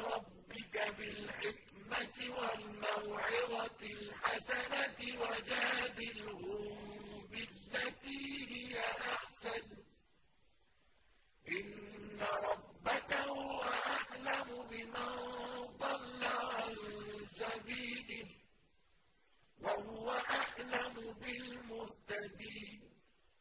ربك بالحكمة والموعظة الحسنة وجاء